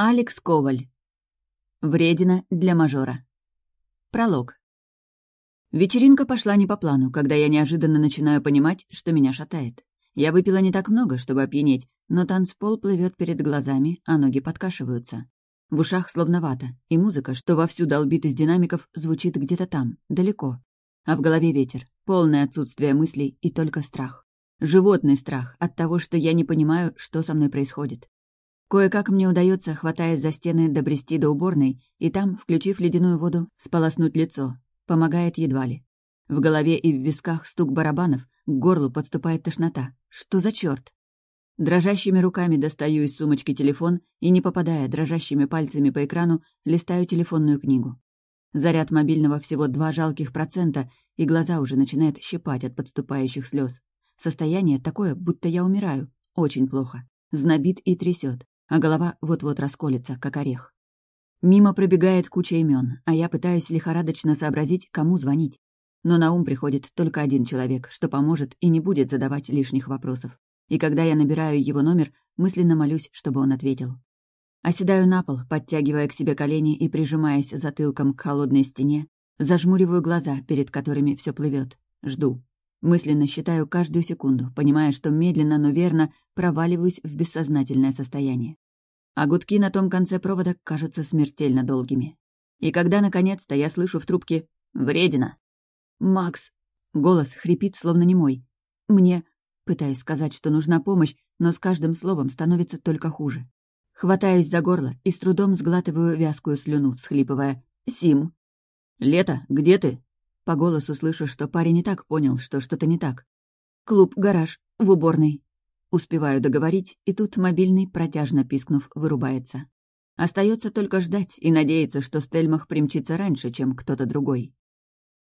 Алекс Коваль. Вредина для мажора. Пролог. Вечеринка пошла не по плану, когда я неожиданно начинаю понимать, что меня шатает. Я выпила не так много, чтобы опьянеть, но танцпол плывет перед глазами, а ноги подкашиваются. В ушах словно вата, и музыка, что вовсю долбит из динамиков, звучит где-то там, далеко. А в голове ветер, полное отсутствие мыслей и только страх. Животный страх от того, что я не понимаю, что со мной происходит. Кое-как мне удается, хватаясь за стены, добрести до уборной, и там, включив ледяную воду, сполоснуть лицо. Помогает едва ли. В голове и в висках стук барабанов, к горлу подступает тошнота. Что за черт? Дрожащими руками достаю из сумочки телефон и, не попадая дрожащими пальцами по экрану, листаю телефонную книгу. Заряд мобильного всего два жалких процента, и глаза уже начинают щипать от подступающих слез. Состояние такое, будто я умираю. Очень плохо. Знобит и трясет а голова вот-вот расколется, как орех. Мимо пробегает куча имен, а я пытаюсь лихорадочно сообразить, кому звонить. Но на ум приходит только один человек, что поможет и не будет задавать лишних вопросов. И когда я набираю его номер, мысленно молюсь, чтобы он ответил. Оседаю на пол, подтягивая к себе колени и прижимаясь затылком к холодной стене, зажмуриваю глаза, перед которыми все плывет, жду. Мысленно считаю каждую секунду, понимая, что медленно, но верно проваливаюсь в бессознательное состояние. А гудки на том конце провода кажутся смертельно долгими. И когда, наконец-то, я слышу в трубке «Вредина!» «Макс!» Голос хрипит, словно не мой. «Мне...» Пытаюсь сказать, что нужна помощь, но с каждым словом становится только хуже. Хватаюсь за горло и с трудом сглатываю вязкую слюну, всхлипывая. «Сим!» «Лето, где ты?» По голосу слышу, что парень не так понял, что что-то не так. «Клуб-гараж, в уборной». Успеваю договорить, и тут мобильный, протяжно пискнув, вырубается. Остается только ждать и надеяться, что Стельмах примчится раньше, чем кто-то другой.